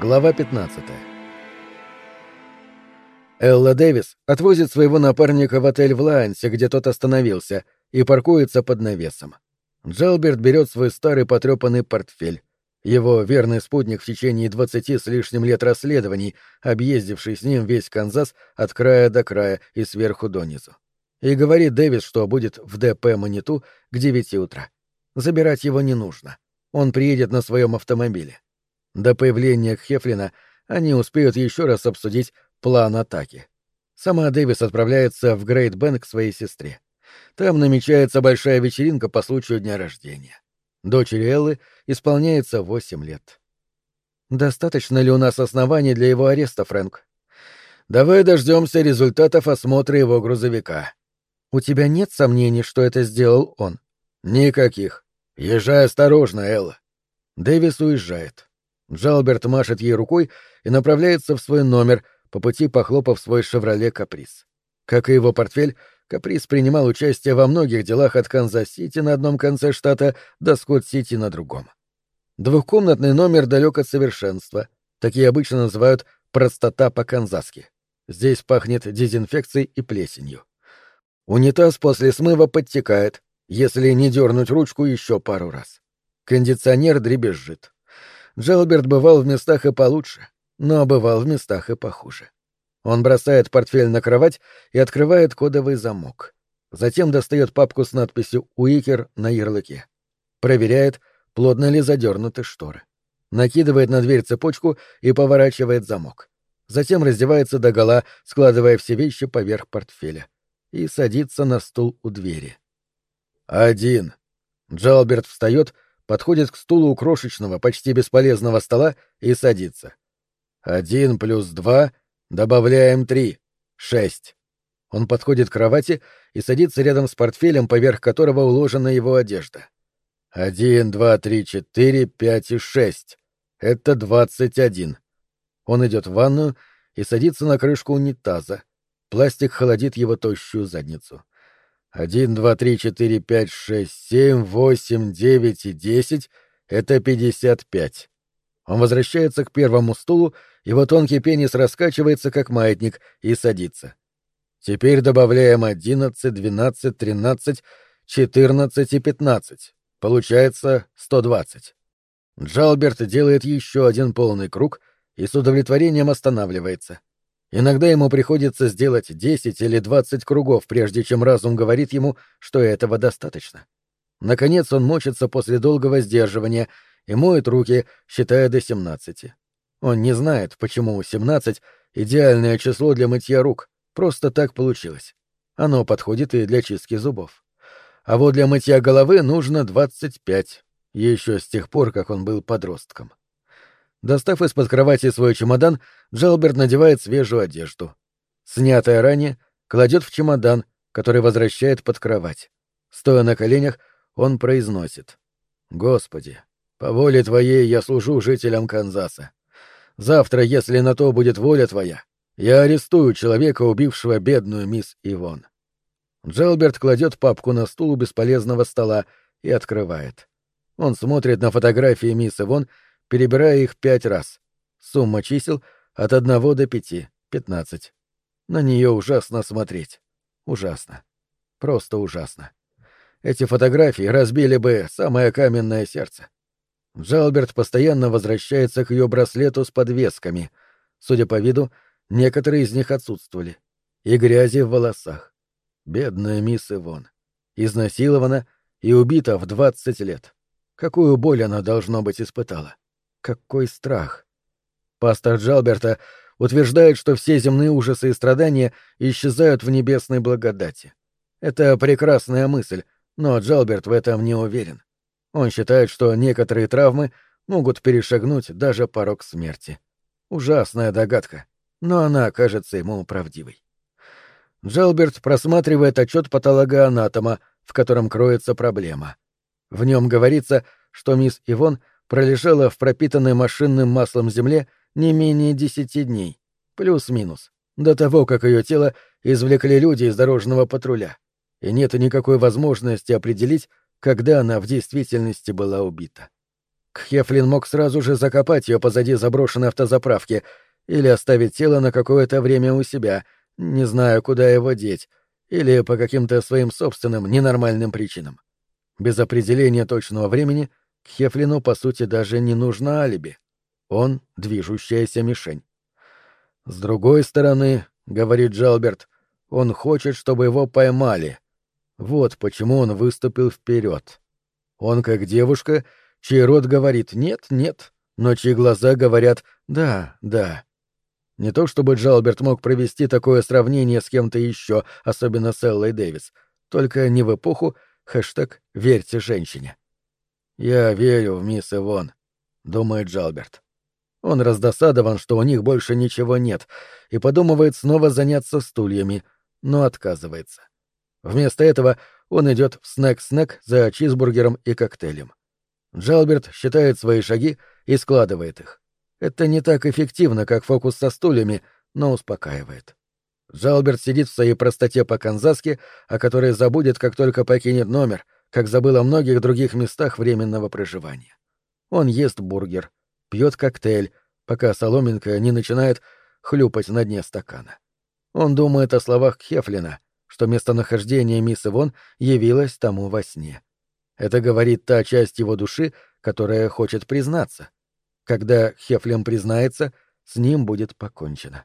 Глава 15 Элла Дэвис отвозит своего напарника в отель в Лайнсе, где тот остановился, и паркуется под навесом. Джалберт берет свой старый потрепанный портфель. Его верный спутник в течение двадцати с лишним лет расследований, объездивший с ним весь Канзас от края до края и сверху донизу. И говорит Дэвис, что будет в ДП Маниту к девяти утра. Забирать его не нужно. Он приедет на своем автомобиле. До появления Хефлина они успеют еще раз обсудить план атаки. Сама Дэвис отправляется в Грейт Бен к своей сестре. Там намечается большая вечеринка по случаю дня рождения. Дочери Эллы исполняется восемь лет. Достаточно ли у нас оснований для его ареста, Фрэнк? Давай дождемся результатов осмотра его грузовика. У тебя нет сомнений, что это сделал он? Никаких. Езжай осторожно, Элла. Дэвис уезжает. Джалберт машет ей рукой и направляется в свой номер, по пути похлопав свой «Шевроле Каприз». Как и его портфель, Каприз принимал участие во многих делах от Канзас-Сити на одном конце штата до Скотт-Сити на другом. Двухкомнатный номер далек от совершенства. Такие обычно называют «простота по-канзасски». Здесь пахнет дезинфекцией и плесенью. Унитаз после смыва подтекает, если не дернуть ручку еще пару раз. Кондиционер дребезжит. Джелберт бывал в местах и получше, но бывал в местах и похуже. Он бросает портфель на кровать и открывает кодовый замок. Затем достает папку с надписью «Уикер» на ярлыке. Проверяет, плотно ли задернуты шторы. Накидывает на дверь цепочку и поворачивает замок. Затем раздевается догола, складывая все вещи поверх портфеля. И садится на стул у двери. «Один». Джалберт встает подходит к стулу у крошечного, почти бесполезного стола и садится. Один плюс два, добавляем три, шесть. Он подходит к кровати и садится рядом с портфелем, поверх которого уложена его одежда. Один, два, три, четыре, пять и шесть. Это двадцать один. Он идет в ванную и садится на крышку унитаза. Пластик холодит его тощую задницу. Один, два, три, четыре, пять, шесть, семь, восемь, девять и десять — это пятьдесят пять. Он возвращается к первому стулу, его тонкий пенис раскачивается, как маятник, и садится. Теперь добавляем одиннадцать, двенадцать, тринадцать, четырнадцать и пятнадцать. Получается сто двадцать. Джалберт делает еще один полный круг и с удовлетворением останавливается. Иногда ему приходится сделать 10 или 20 кругов, прежде чем разум говорит ему, что этого достаточно. Наконец он мочится после долгого сдерживания и моет руки, считая до 17. Он не знает, почему 17 — идеальное число для мытья рук, просто так получилось. Оно подходит и для чистки зубов. А вот для мытья головы нужно 25, еще с тех пор, как он был подростком. Достав из-под кровати свой чемодан, Джалберт надевает свежую одежду. Снятая ранее, кладет в чемодан, который возвращает под кровать. Стоя на коленях, он произносит. «Господи, по воле Твоей я служу жителям Канзаса. Завтра, если на то будет воля Твоя, я арестую человека, убившего бедную мисс Ивон». Джалберт кладет папку на стул у бесполезного стола и открывает. Он смотрит на фотографии мисс Ивон перебирая их пять раз. Сумма чисел от одного до пяти — пятнадцать. На нее ужасно смотреть. Ужасно. Просто ужасно. Эти фотографии разбили бы самое каменное сердце. Джалберт постоянно возвращается к ее браслету с подвесками. Судя по виду, некоторые из них отсутствовали. И грязи в волосах. Бедная мисс Ивон. Изнасилована и убита в двадцать лет. Какую боль она, должно быть, испытала. Какой страх! Пастор Джалберта утверждает, что все земные ужасы и страдания исчезают в небесной благодати. Это прекрасная мысль, но Джалберт в этом не уверен. Он считает, что некоторые травмы могут перешагнуть даже порог смерти. Ужасная догадка, но она кажется ему правдивой. Джалберт просматривает отчет патологоанатома, в котором кроется проблема. В нем говорится, что мисс Ивон — пролежала в пропитанной машинным маслом земле не менее десяти дней, плюс-минус, до того, как ее тело извлекли люди из дорожного патруля, и нет никакой возможности определить, когда она в действительности была убита. Кхефлин мог сразу же закопать ее позади заброшенной автозаправки или оставить тело на какое-то время у себя, не знаю, куда его деть, или по каким-то своим собственным ненормальным причинам. Без определения точного времени Кхефлину, по сути, даже не нужно алиби. Он — движущаяся мишень. «С другой стороны, — говорит Джалберт, — он хочет, чтобы его поймали. Вот почему он выступил вперед. Он как девушка, чей рот говорит «нет, нет», но чьи глаза говорят «да, да». Не то чтобы Джалберт мог провести такое сравнение с кем-то еще, особенно с Эллой Дэвис, только не в эпоху хэштег «Верьте женщине». «Я верю в мисс Ивон», — думает Джалберт. Он раздосадован, что у них больше ничего нет, и подумывает снова заняться стульями, но отказывается. Вместо этого он идет в снэк-снэк за чизбургером и коктейлем. Джалберт считает свои шаги и складывает их. Это не так эффективно, как фокус со стульями, но успокаивает. Джалберт сидит в своей простоте по-канзаски, о которой забудет, как только покинет номер, как забыл о многих других местах временного проживания. Он ест бургер, пьет коктейль, пока соломинка не начинает хлюпать на дне стакана. Он думает о словах Хефлина, что местонахождение мисс Ивон явилось тому во сне. Это говорит та часть его души, которая хочет признаться. Когда Хефлин признается, с ним будет покончено.